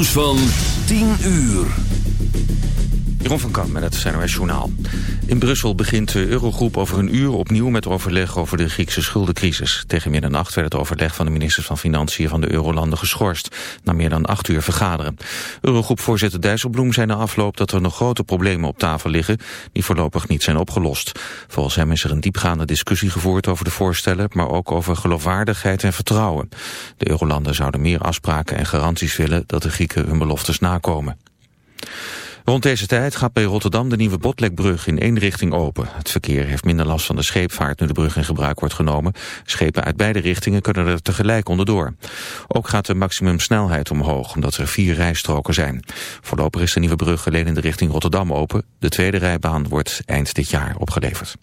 nieuws van 10 uur. Jeroen van Kamp met het CNRS Journaal. In Brussel begint de Eurogroep over een uur opnieuw met overleg over de Griekse schuldencrisis. Tegen middernacht werd het overleg van de ministers van Financiën van de Eurolanden geschorst. Na meer dan acht uur vergaderen. Eurogroepvoorzitter Dijsselbloem zei na afloop dat er nog grote problemen op tafel liggen die voorlopig niet zijn opgelost. Volgens hem is er een diepgaande discussie gevoerd over de voorstellen, maar ook over geloofwaardigheid en vertrouwen. De Eurolanden zouden meer afspraken en garanties willen dat de Grieken hun beloftes nakomen. Rond deze tijd gaat bij Rotterdam de nieuwe Botlekbrug in één richting open. Het verkeer heeft minder last van de scheepvaart nu de brug in gebruik wordt genomen. Schepen uit beide richtingen kunnen er tegelijk onderdoor. Ook gaat de maximumsnelheid omhoog, omdat er vier rijstroken zijn. Voorlopig is de nieuwe brug alleen in de richting Rotterdam open. De tweede rijbaan wordt eind dit jaar opgeleverd.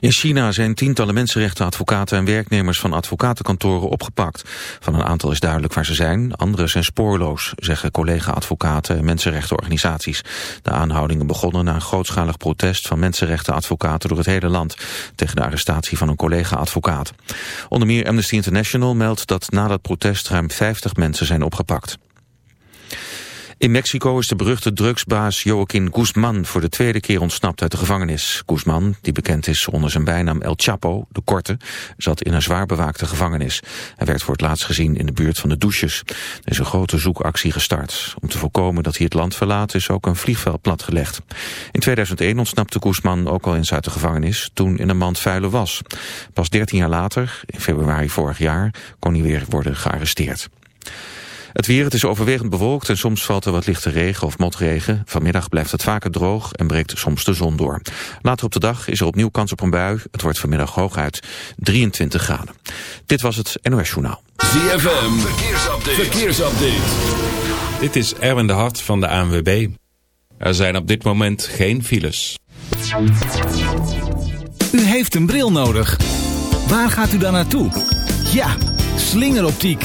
In China zijn tientallen mensenrechtenadvocaten en werknemers van advocatenkantoren opgepakt. Van een aantal is duidelijk waar ze zijn, anderen zijn spoorloos, zeggen collega-advocaten en mensenrechtenorganisaties. De aanhoudingen begonnen na een grootschalig protest van mensenrechtenadvocaten door het hele land tegen de arrestatie van een collega-advocaat. Onder meer Amnesty International meldt dat na dat protest ruim 50 mensen zijn opgepakt. In Mexico is de beruchte drugsbaas Joaquin Guzman voor de tweede keer ontsnapt uit de gevangenis. Guzman, die bekend is onder zijn bijnaam El Chapo, de Korte, zat in een zwaar bewaakte gevangenis. Hij werd voor het laatst gezien in de buurt van de douches. Er is een grote zoekactie gestart. Om te voorkomen dat hij het land verlaat is ook een vliegveld platgelegd. In 2001 ontsnapte Guzman ook al eens uit de gevangenis, toen in een mand vuile was. Pas 13 jaar later, in februari vorig jaar, kon hij weer worden gearresteerd. Het weer, het is overwegend bewolkt en soms valt er wat lichte regen of motregen. Vanmiddag blijft het vaker droog en breekt soms de zon door. Later op de dag is er opnieuw kans op een bui. Het wordt vanmiddag hooguit 23 graden. Dit was het NOS Journaal. ZFM, verkeersupdate. verkeersupdate. Dit is Erwin de Hart van de ANWB. Er zijn op dit moment geen files. U heeft een bril nodig. Waar gaat u dan naartoe? Ja, slingeroptiek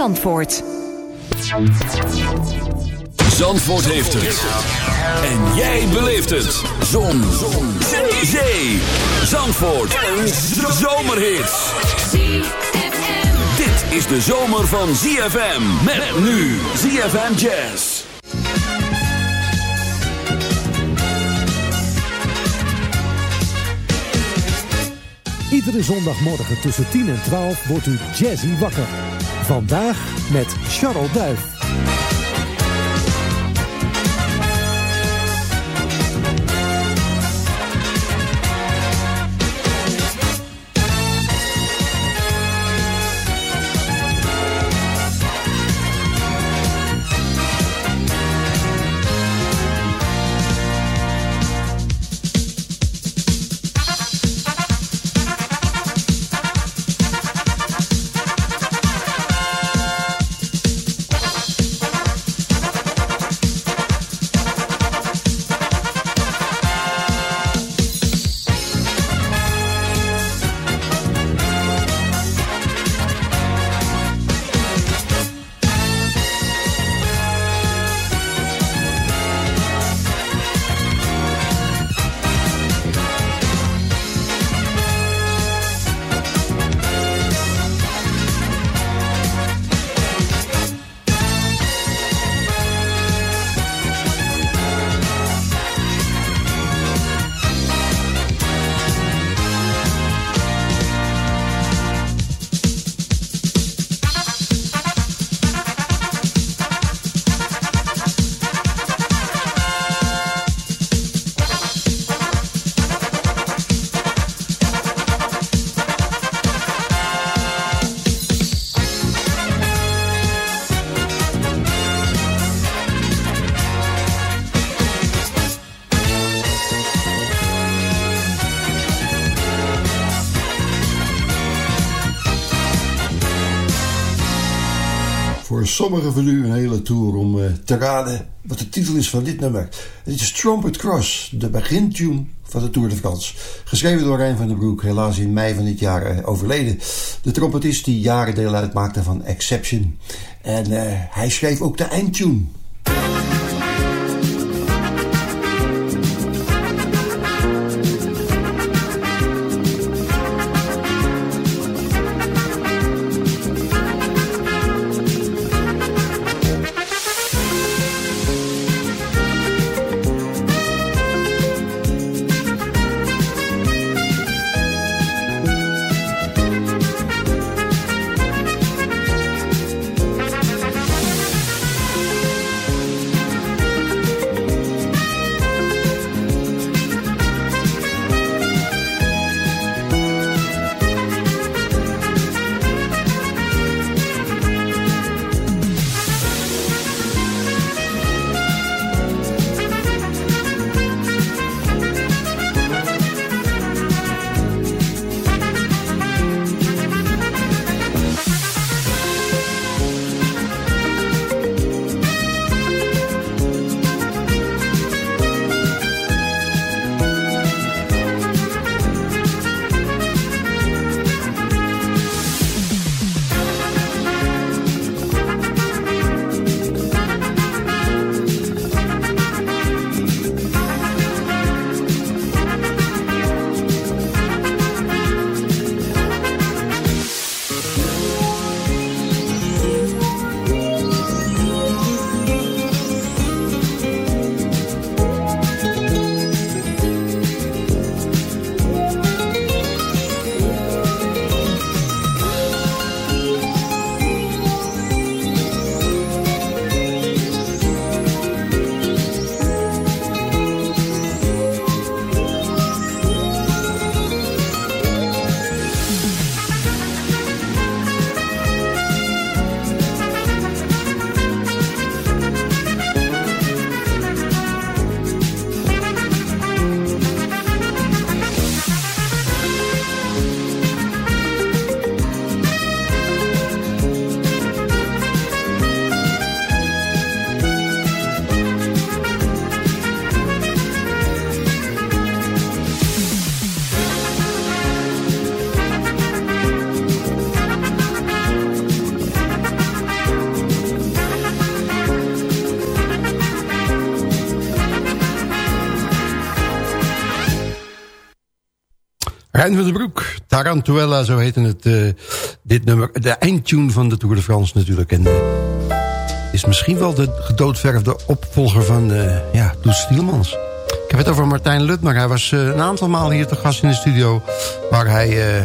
Zandvoort. Zandvoort heeft het. En jij beleeft het. Zon. Zon. Zee. Zee. Zandvoort. Een zomerhit. Dit is de zomer van ZFM. Met nu ZFM Jazz. Iedere zondagmorgen tussen 10 en 12 wordt u jazzy wakker. Vandaag met Charles Duif. Sommigen van u een hele tour om uh, te raden wat de titel is van dit nummer. Het is Trumpet Cross, de begintune van de Tour de France. Geschreven door Rijn van den Broek, helaas in mei van dit jaar uh, overleden. De trompetist die jaren deel uitmaakte van Exception. En uh, hij schreef ook de eindtune. Rijn van den Broek, Tarantuella, zo heette het, uh, dit nummer. De eindtune van de Tour de France natuurlijk. En uh, is misschien wel de gedoodverfde opvolger van uh, ja, Doet Stielmans. Ik heb het over Martijn Lutmer. Hij was een aantal malen hier te gast in de studio... waar hij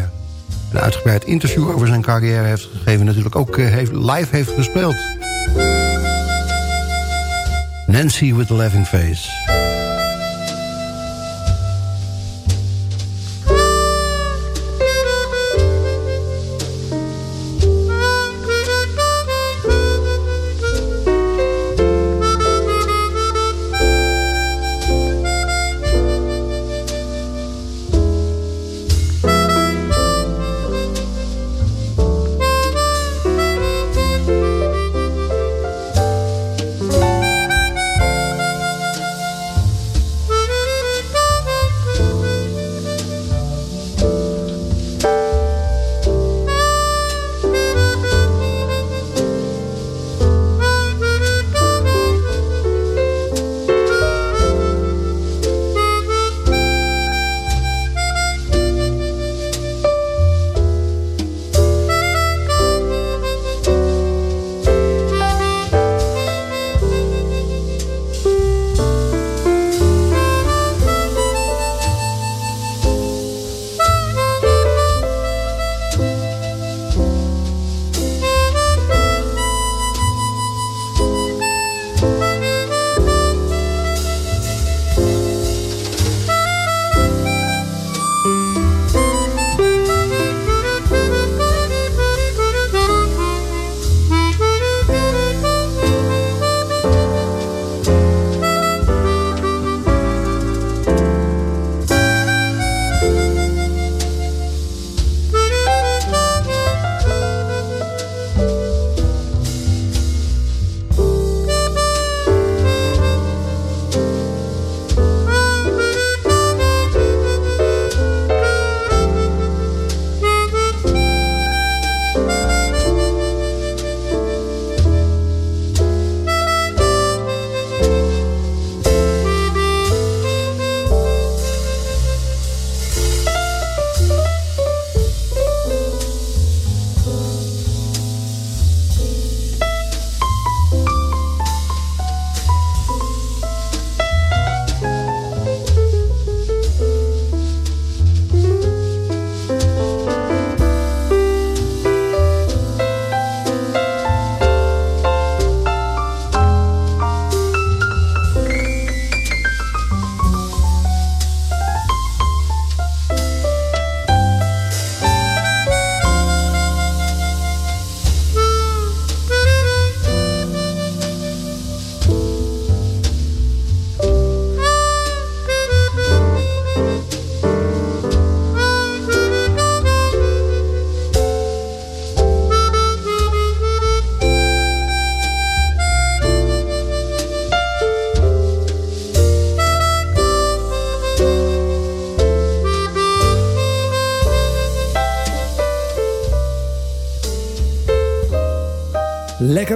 een uitgebreid interview over zijn carrière heeft gegeven. Natuurlijk ook heeft, live heeft gespeeld. Nancy with the Laughing Face.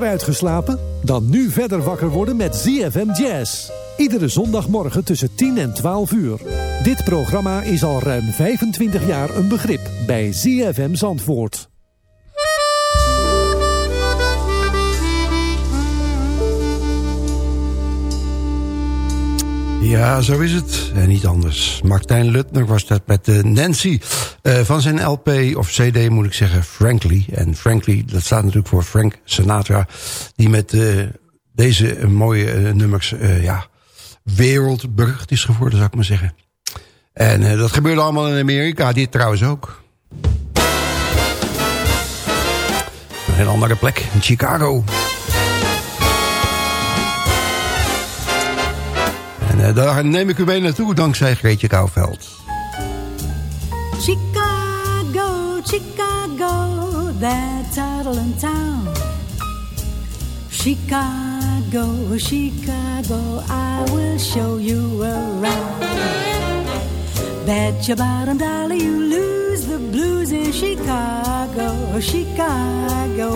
Uitgeslapen? Dan nu verder wakker worden met ZFM Jazz. Iedere zondagmorgen tussen 10 en 12 uur. Dit programma is al ruim 25 jaar een begrip bij ZFM Zandvoort. Ja, zo is het. En niet anders. Martijn Lutner was dat met uh, Nancy. Uh, van zijn LP, of CD moet ik zeggen, Frankly. En Frankly, dat staat natuurlijk voor Frank Sinatra. Die met uh, deze mooie nummers, ja, wereldberucht is geworden, zou ik maar zeggen. En dat gebeurde allemaal in Amerika, dit trouwens ook. Een andere plek, in Chicago. En daar neem ik u mee naartoe dankzij Greetje Kouwveld. Chicago, that toddling town. Chicago, Chicago, I will show you around. Bet your bottom dollar you lose the blues in Chicago, Chicago.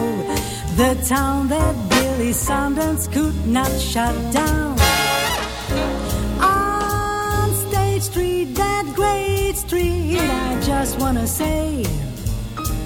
The town that Billy Sundance could not shut down. On State Street, that great street, I just wanna say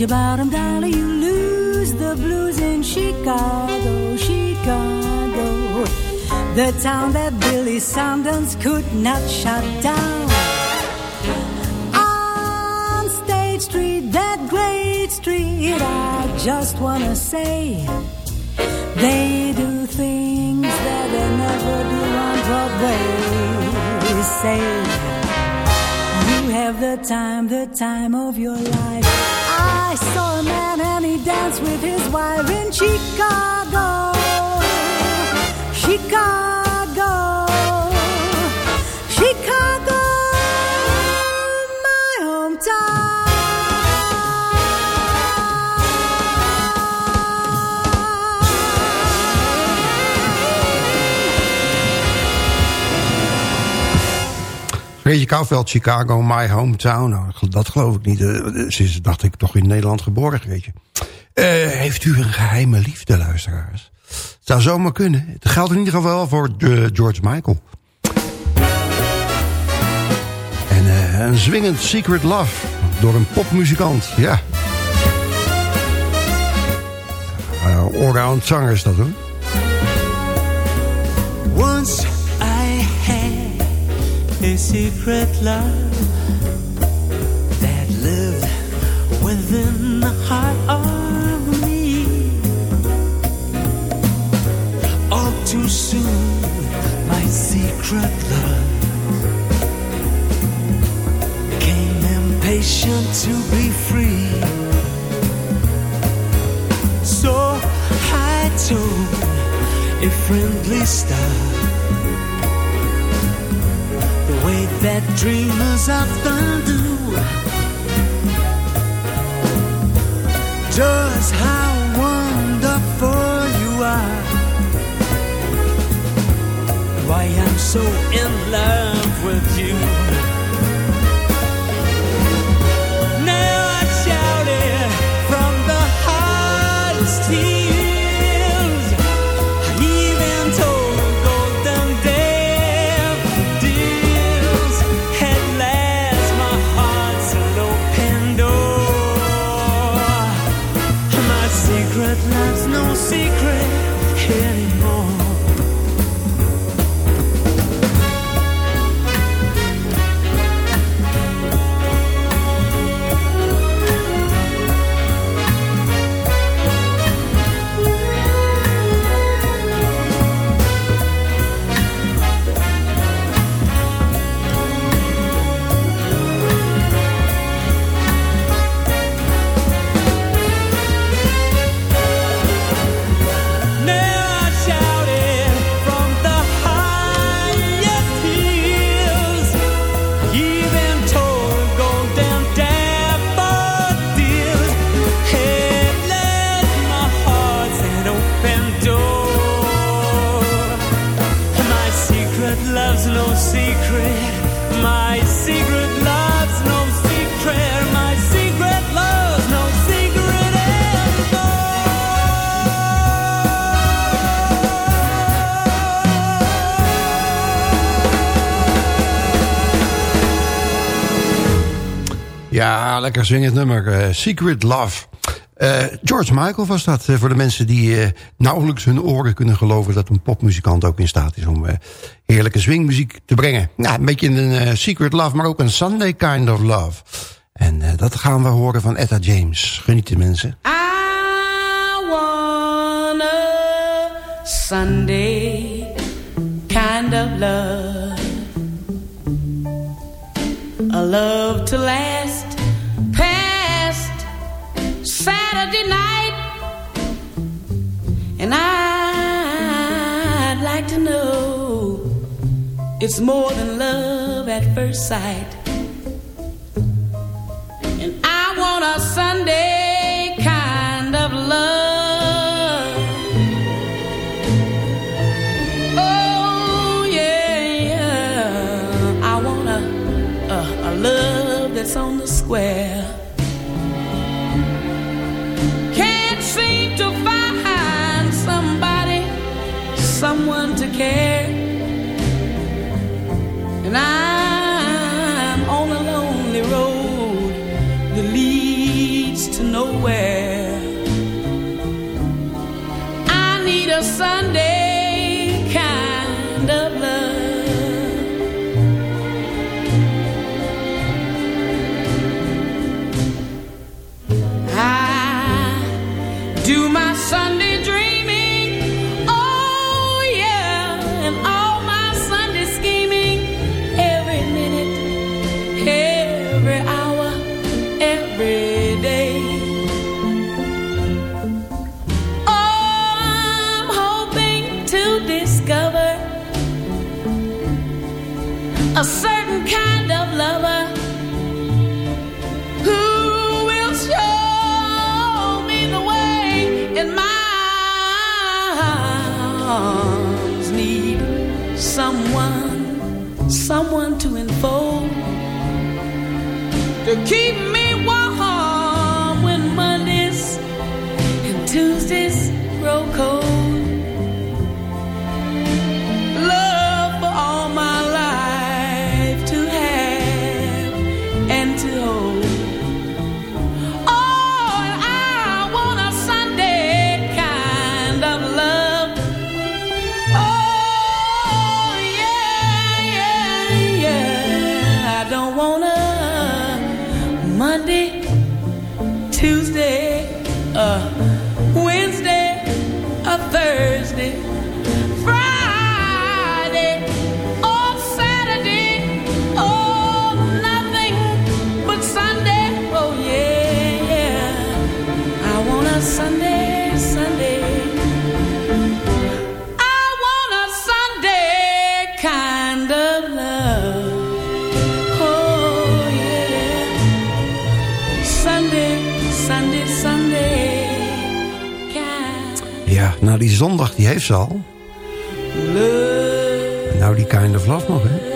Your bottom dollar, you lose the blues in Chicago, Chicago. The town that Billy Sanders could not shut down. On State Street, that great street, I just wanna say they do things that they never do on Broadway. Say you have the time, the time of your life. I saw a man and he danced with his wife in Chicago. Chicago. Weet je, Kouwveld, Chicago, my hometown. Nou, dat geloof ik niet. Eh, is, dacht ik, toch in Nederland geboren, weet je. Uh, heeft u een geheime liefde, luisteraars? Het zou zomaar kunnen. Het geldt in ieder geval voor uh, George Michael. En een zwingend Secret Love door een popmuzikant, ja. Uh, Allround is dat, hoor. Once a secret love after Ja, lekker zwingend nummer. Uh, Secret Love. Uh, George Michael was dat. Uh, voor de mensen die nauwelijks hun oren kunnen geloven... dat een popmuzikant ook in staat is om heerlijke swingmuziek te brengen. Nou, een beetje een Secret Love, maar ook een Sunday kind of love. En dat gaan we horen van Etta James. Genieten mensen. I want a Sunday kind of love. A love to last And I'd like to know it's more than love at first sight. And I want a Sunday kind of love. Oh, yeah, yeah. I want a, a, a love that's on the square. Care. And I'm on a lonely road that leads to nowhere. I need a Sunday Nou die kind of love nog, hè?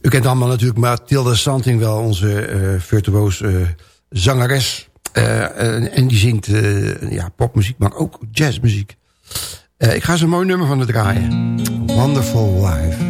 U kent allemaal natuurlijk Mathilde Santing wel, onze uh, zangeres. Uh, en die zingt ja, popmuziek, maar ook jazzmuziek. ik ga ze een mooi nummer van het draaien. Wonderful Life.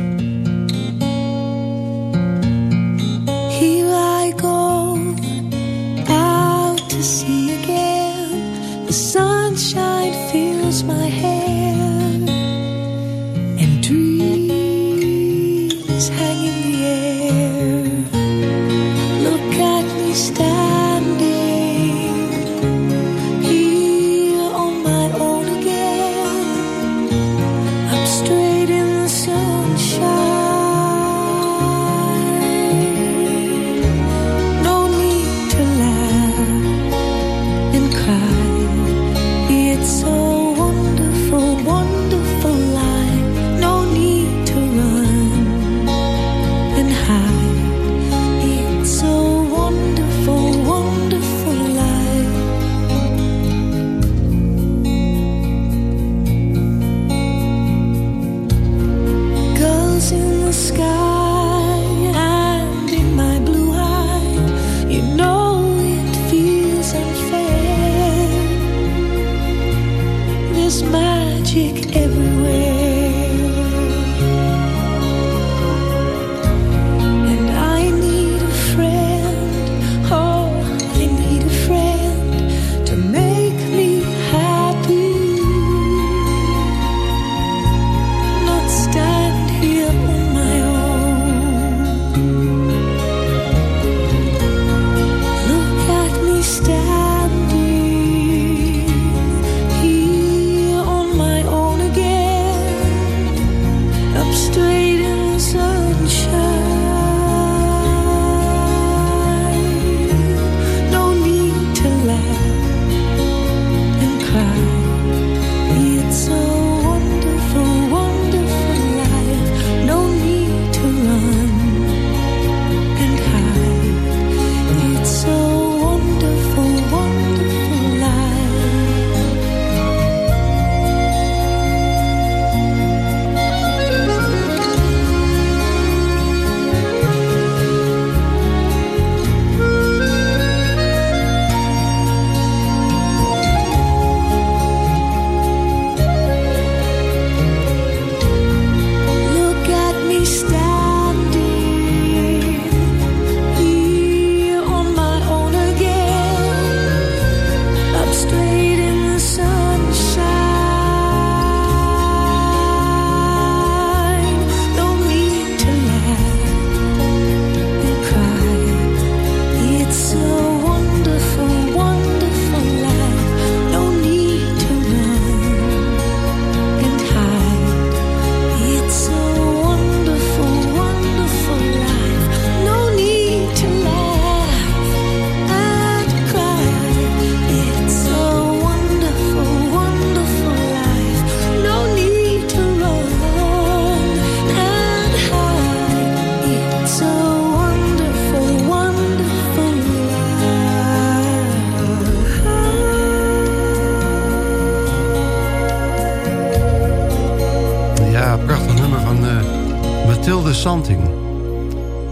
Santing.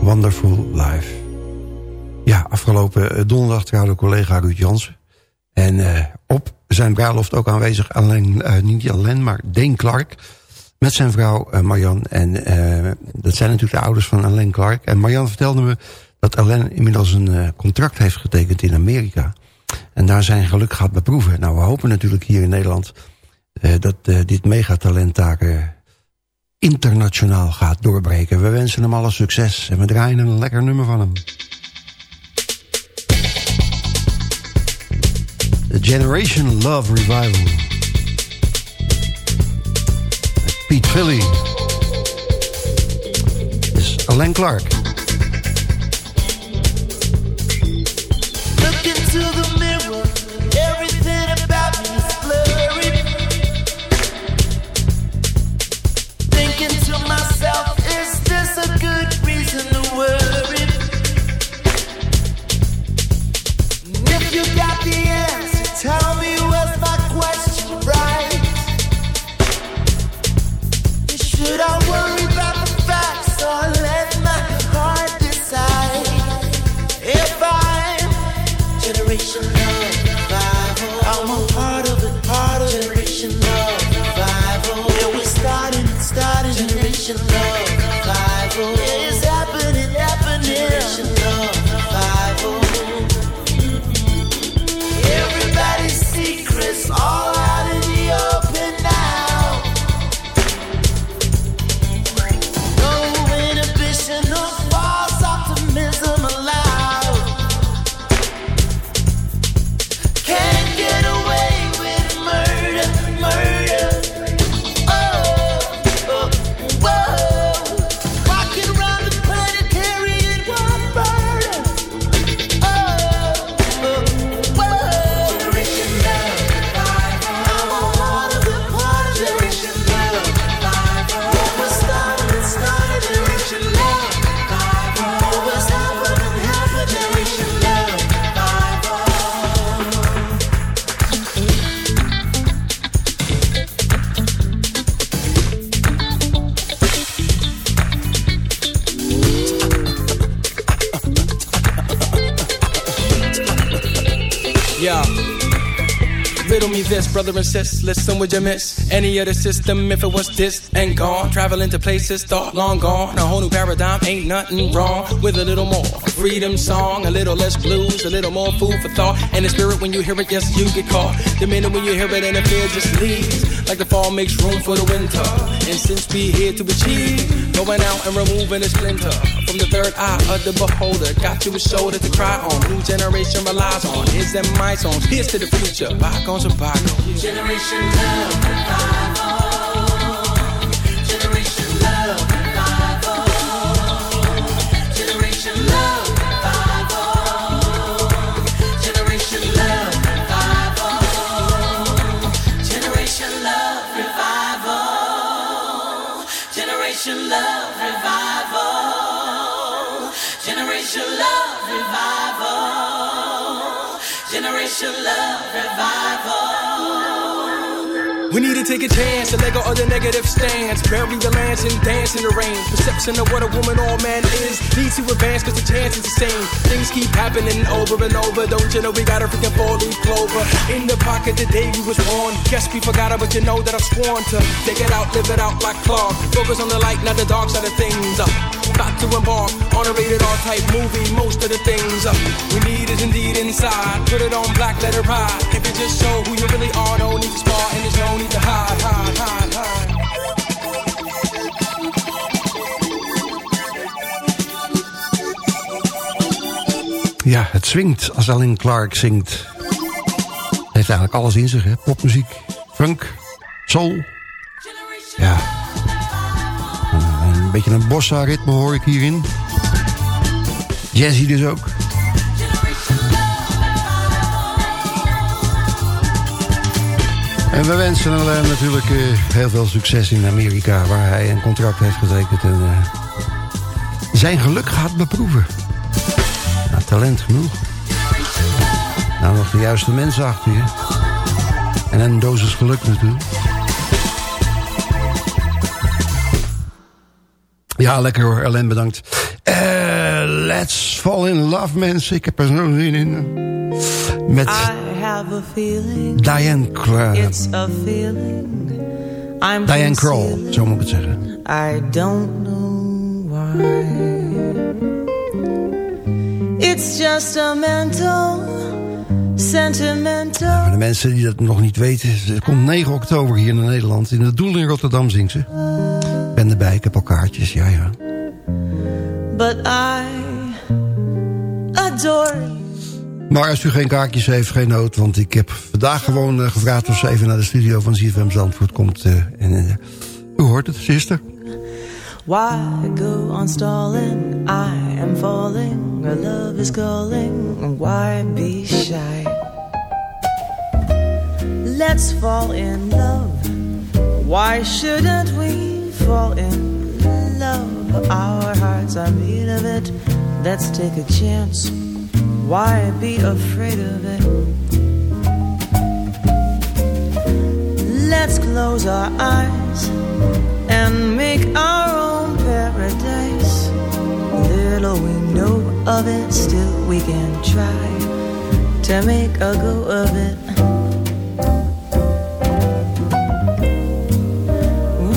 Wonderful Life. Ja, afgelopen eh, donderdag trouwde collega Ruud Jansen. En eh, op zijn bruiloft ook aanwezig, alleen, eh, niet alleen, maar Dane Clark. Met zijn vrouw eh, Marjan. En dat zijn natuurlijk de ouders van Alain Clark. En Marjan vertelde me dat Alain inmiddels een contract heeft getekend in Amerika. En daar zijn geluk gaat beproeven. Nou, we hopen natuurlijk hier in Nederland dat dit megatalent eh, internationaal gaat doorbreken. We wensen hem alle succes en we draaien een lekker nummer van hem. The Generation Love Revival. Pete Philly. Is Alain Clark. Listen, would you miss any other system if it was this and gone? Traveling to places thought long gone. A whole new paradigm, ain't nothing wrong with a little more freedom song, a little less blues, a little more food for thought. And the spirit when you hear it, yes, you get caught. The minute when you hear it, and the fear just leaves. Like the fall makes room for the winter. And since we here to achieve, going out and removing the splinter from the third eye of the beholder. Got you a shoulder to cry on. New generation relies on his and my songs. Here's to the future. Bygones are bygones. Generation love Generation love revival. We need to take a chance to let go of the negative stance. Bury the lance and dance in the rain. Perception of what a woman or man is needs to advance because the chance is the same. Things keep happening over and over. Don't you know we got a freaking four leaf clover in the pocket the day we was born? Guess we forgot it, but you know that I've sworn to take it out, live it out like Clark. Focus on the light, not the dark side of things. Uh, about to embark on a rated R type movie. Most of the things uh, we need is indeed inside. Put it on black, let it ride. Show who you really are, need and need to. Ja, het swingt als Alan Clark zingt. Het heeft eigenlijk alles in zich, hè. Popmuziek, funk, soul. Ja. Een beetje een bossa ritme hoor ik hierin. Jazzy dus ook. En we wensen hem eh, natuurlijk eh, heel veel succes in Amerika... waar hij een contract heeft getekend en eh, zijn geluk gaat beproeven. Nou, talent genoeg. Nou, nog de juiste mensen achter je. En een dosis geluk natuurlijk. Ja, lekker hoor. Ellen, bedankt. Let's fall in love, mensen. Ik heb er zo'n zin in. Met. Diane. I'm Diane Kroll, zo moet ik het zeggen. I don't know why. It's just a mental, sentimental. Voor de mensen die dat nog niet weten... het komt 9 oktober hier naar Nederland. In het Doel in Rotterdam zingt ze. Ik ben erbij, ik heb al kaartjes, ja ja. But I adore you. Maar als u geen kaartjes heeft, geen nood. Want ik heb vandaag gewoon eh, gevraagd of ze even naar de studio van ZFM Zandvoort komt. eh, en eh, u hoort het, ze is er. Why go on stalling? I am falling. Our love is calling. Why be shy? Let's fall in love. Why shouldn't we fall in love? Our hearts are made of it. Let's take a chance. Why be afraid of it? Let's close our eyes and make our own paradise. Little we know of it, still we can try to make a go of it.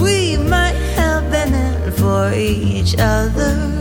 We might have been for each other.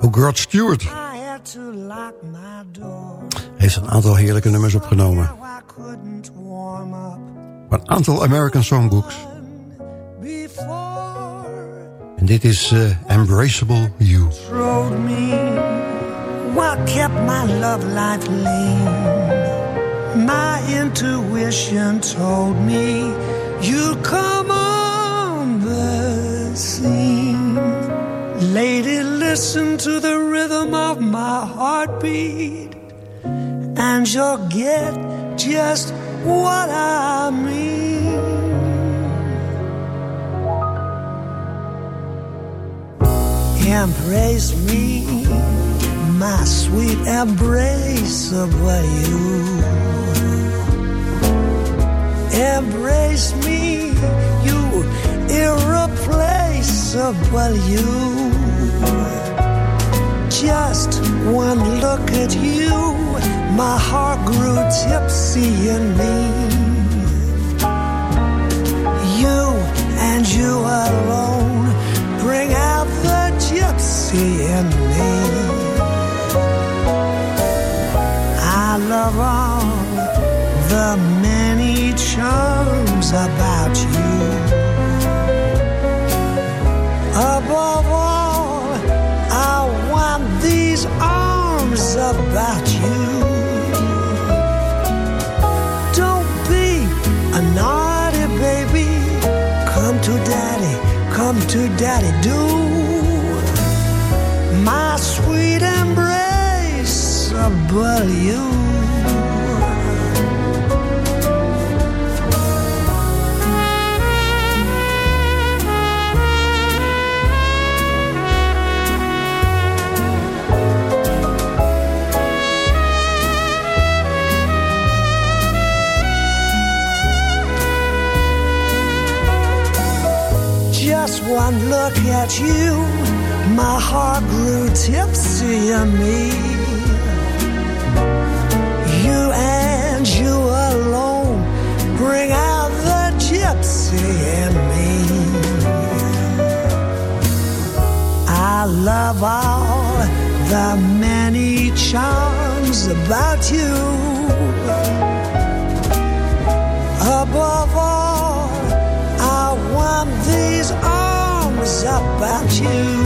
Ook Rod Stewart heeft een aantal heerlijke nummers opgenomen. Van een aantal American Songbooks. En dit is uh, Embraceable You. What kept my love life lean? My intuition told me you'd come on the scene. Lady, listen to the rhythm of my heartbeat, and you'll get just what I mean. Embrace me, my sweet embraceable you. Embrace me, you irreplaceable you. Just one look at you, my heart grew tipsy in me. You and you alone bring out the gypsy in me. I love all the many charms about you. Above all, arms about you. Don't be a naughty baby. Come to daddy, come to daddy, do. My sweet embrace, about you. Look you, my heart grew tipsy in me. You and you alone bring out the gypsy in me. I love all the many charms about you. Above about you.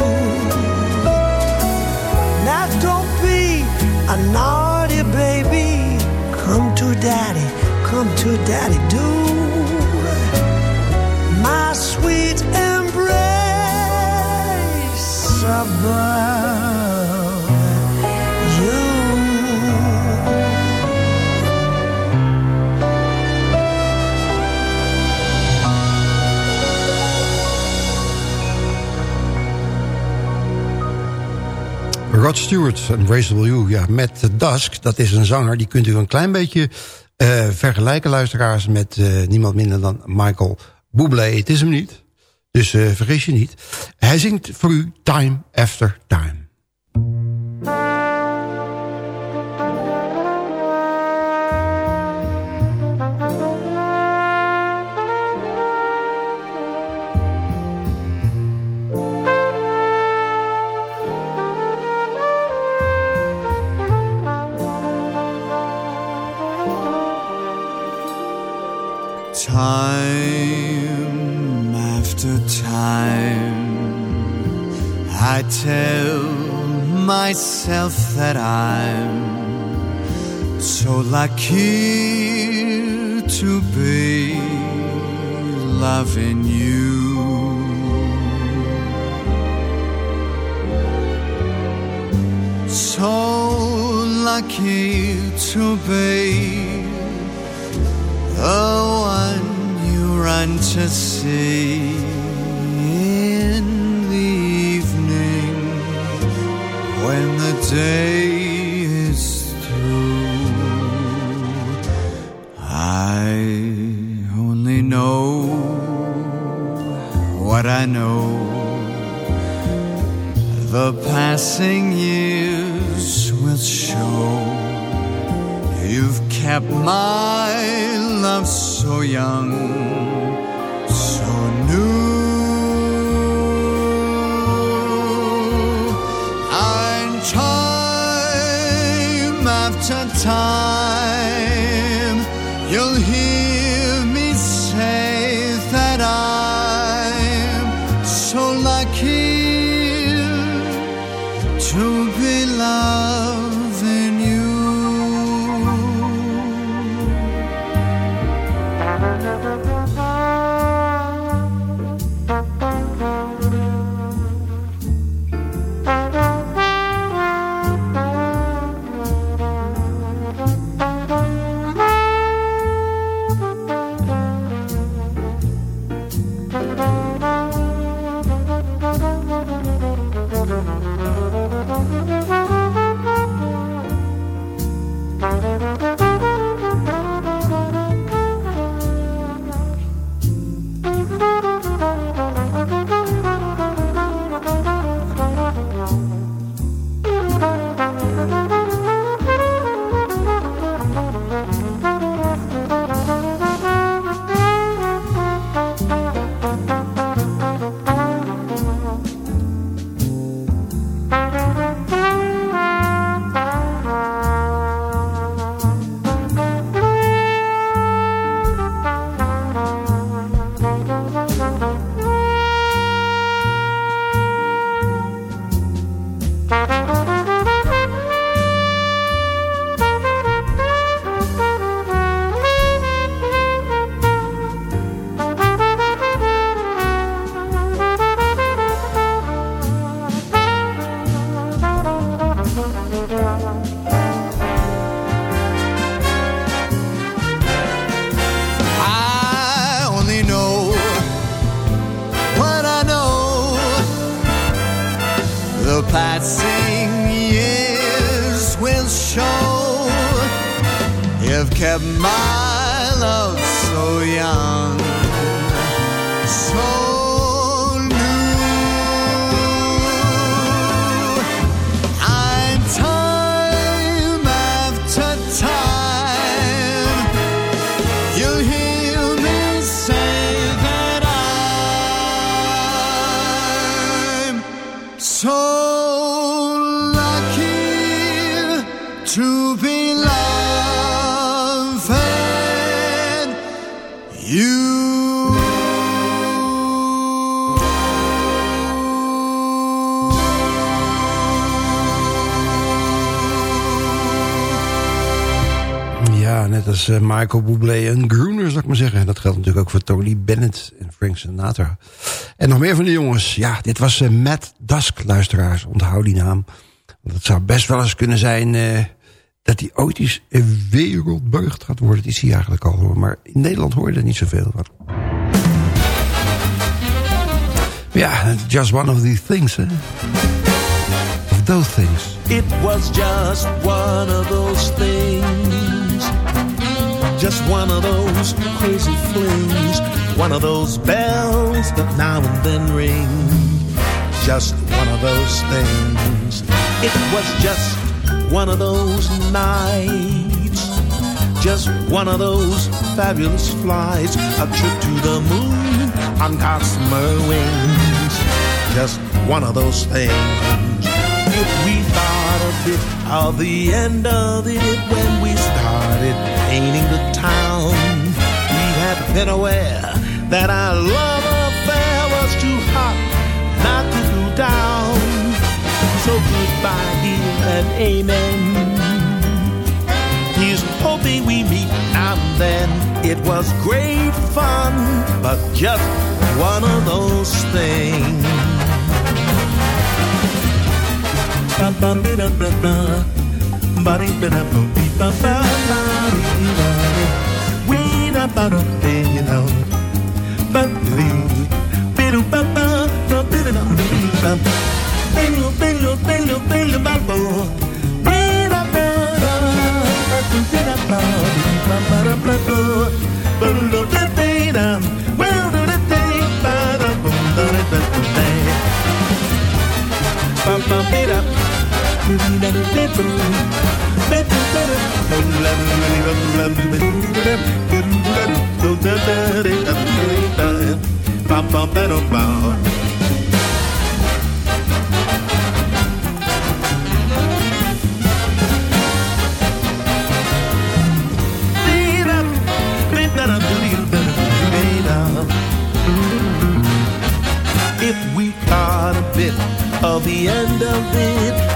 Now don't be a naughty baby. Come to daddy, come to daddy, do. My sweet embrace above Rod Stewart, Embraceable You. Ja, met Dusk, dat is een zanger. Die kunt u een klein beetje uh, vergelijken, luisteraars... met uh, niemand minder dan Michael Bublé. Het is hem niet, dus uh, vergis je niet. Hij zingt voor u Time After. Time tell myself that I'm so lucky to be loving you. So lucky to be the one you run to see day is through. I only know what I know. The passing years will show you've kept my love so young, Eh, Michael Bublé en Groener, zou ik maar zeggen. Dat geldt natuurlijk ook voor Tony Bennett en Frank Sinatra. En nog meer van die jongens. Ja, dit was eh, Matt Dusk, luisteraars. Onthoud die naam. Want het zou best wel eens kunnen zijn... eh, dat hij ooit eens gaat worden. Dat is hij eigenlijk al. hoor. Maar in Nederland hoor je er niet zoveel van. Ja, just one of these things, hè. Of those things. It was just one of those things. Just one of those crazy flings. One of those bells that now and then ring. Just one of those things. It was just one of those nights. Just one of those fabulous flights. A trip to the moon on gossamer wings. Just one of those things. If we thought a bit of the end of it when we started painting the town, we had been aware that our love affair was too hot not to cool down. So goodbye here and amen. He's hoping we meet now and then. It was great fun, but just one of those things. Ba ba ba ba ba ba ba. Ba ba ba, ba be da dee ba. If we caught a bit of the end of it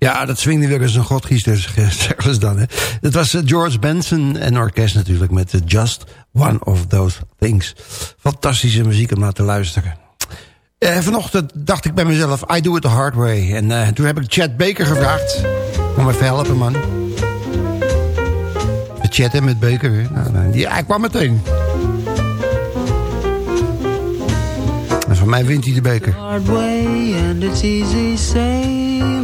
Ja, dat swingde weer eens een godgies, dus zeggen ze dan. Hè. Het was eh, George Benson en orkest natuurlijk met eh, Just One of Those Things. Fantastische muziek om naar te luisteren. Eh, vanochtend dacht ik bij mezelf, I do it the hard way. En eh, toen heb ik Chad Baker gevraagd. Kom even helpen, man. De chatten met Baker. hè. Nou, nou, hij kwam meteen. En van mij wint hij de beker. hard way and it's easy sailing.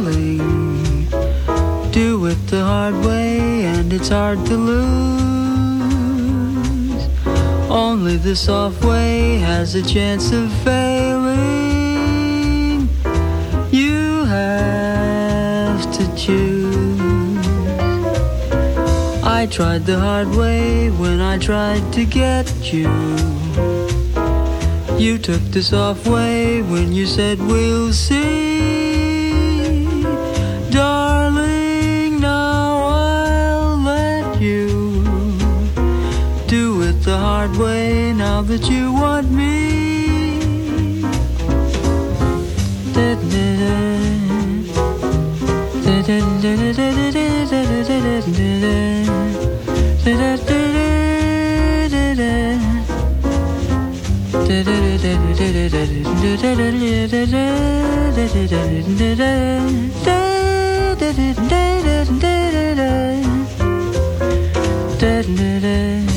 Do it the hard way and it's hard to lose. Only the soft way has a chance of failing. You have to choose. I tried the hard way when I tried to get you. You took the soft way when you said we'll see. that way now that you want me. Da da da da da da da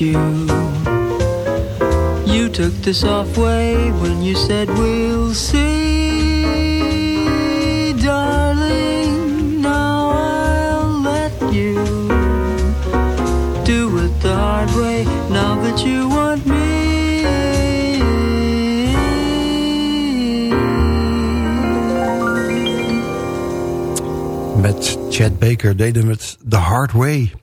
you. You took the soft way when you said we'll see. Darling, now I'll let you do it the hard way now that you want me. Met Chad Baker deden we het The Hard Way.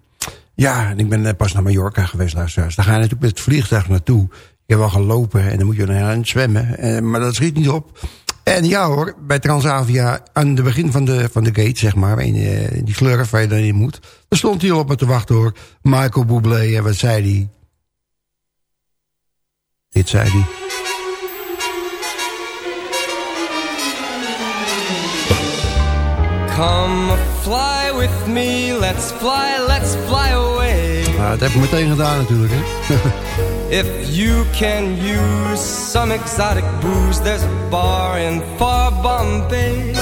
Ja, en ik ben net pas naar Mallorca geweest, luisteraars. Daar ga je natuurlijk met het vliegtuig naartoe. Je hebt wel gelopen en dan moet je naar aan zwemmen. Eh, maar dat schiet niet op. En ja hoor, bij Transavia, aan het begin van de, van de gate, zeg maar... In, eh, die slurf waar je dan in moet... daar stond hij al op me te wachten hoor. Michael Bublé, en wat zei hij? Dit zei hij. Come fly with me, let's fly, let's fly away. Nou, dat heb ik meteen gedaan natuurlijk, hè. If you can use some exotic booze, there's a bar in far Bombay.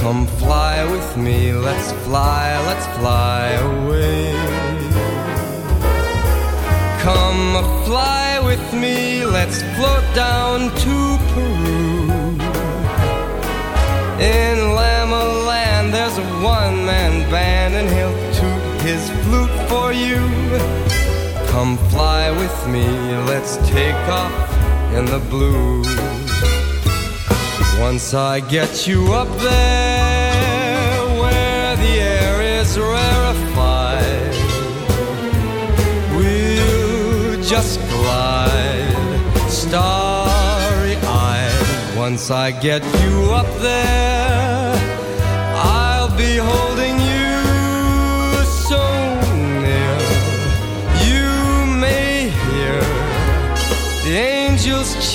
Come fly with me, let's fly, let's fly away. Come fly with me, let's float down to Peru. In me, let's take off in the blue. Once I get you up there where the air is rarefied, we'll just glide starry eyed. Once I get you up there, I'll be holding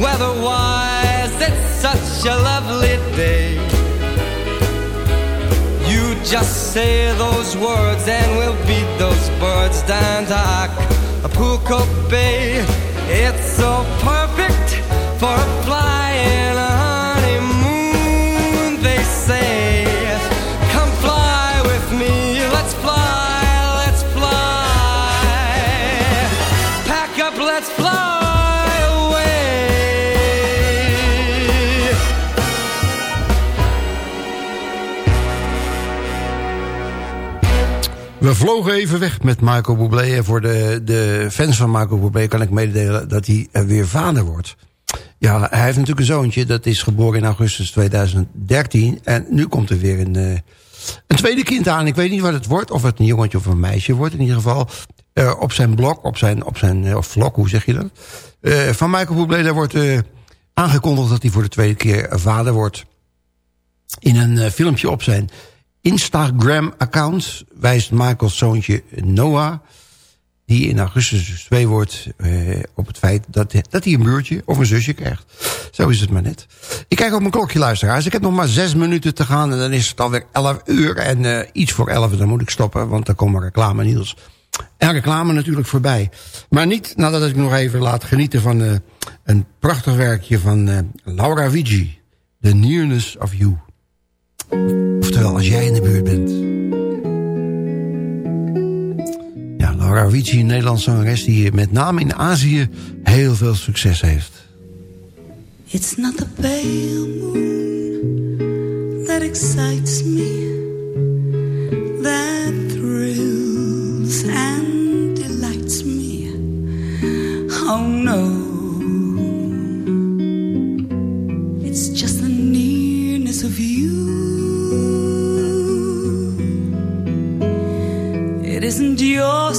Weatherwise, it's such a lovely day. You just say those words and we'll beat those birds down to Acapulco Bay. It's so perfect for a flying honeymoon, they say. We vlogen even weg met Michael Bublé. En voor de, de fans van Michael Bublé kan ik mededelen dat hij weer vader wordt. Ja, hij heeft natuurlijk een zoontje. Dat is geboren in augustus 2013. En nu komt er weer een, eh, een tweede kind aan. Ik weet niet wat het wordt. Of het een jongetje of een meisje wordt. In ieder geval eh, op zijn blog, op zijn, op zijn eh, vlog, hoe zeg je dat? Van Michael Bublé, daar wordt aangekondigd dat hij voor de tweede keer vader wordt. In een filmpje op zijn Instagram-account wijst Michaels zoontje Noah... die in augustus dus twee wordt eh, op het feit dat, dat hij een buurtje of een zusje krijgt. Zo is het maar net. Ik kijk op mijn klokje, luisteraars. Ik heb nog maar zes minuten te gaan en dan is het alweer elf uur. En eh, iets voor elf, dan moet ik stoppen, want dan komen reclame Niels. En reclame natuurlijk voorbij. Maar niet nadat ik nog even laat genieten van eh, een prachtig werkje van eh, Laura Vigi. The Nearness of You. Oftewel, als jij in de buurt bent. Ja, Laura Vici, een Nederlandse zangeres... die met name in Azië heel veel succes heeft. It's not the pale moon that excites me, that thrills and delights me. Oh no, it's just the nearness of you. yo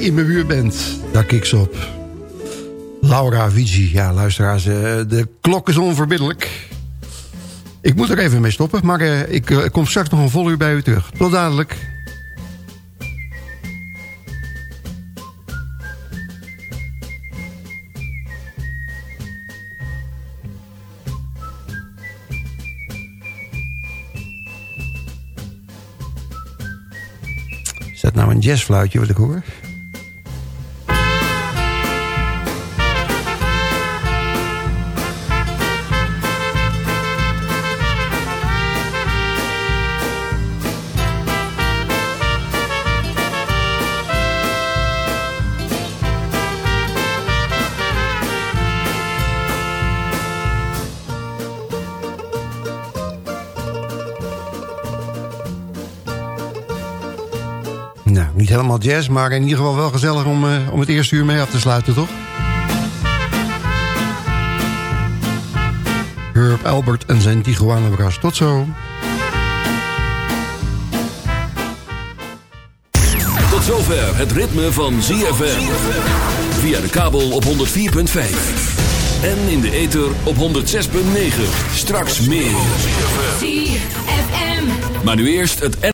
in mijn buurt bent, daar kik ze op. Laura Vici, ja luisteraars, eh, de klok is onverbiddelijk. Ik moet er even mee stoppen, maar eh, ik eh, kom straks nog een vol uur bij u terug. Tot dadelijk. Is dat nou een jazzfluitje wat ik hoor? Jazz, maar in ieder geval wel gezellig om, eh, om het eerste uur mee af te sluiten, toch? Herb Albert en zijn Tijuana Brass. Tot zo. Tot zover het ritme van ZFM. Via de kabel op 104.5. En in de ether op 106.9. Straks meer. ZFM. Maar nu eerst het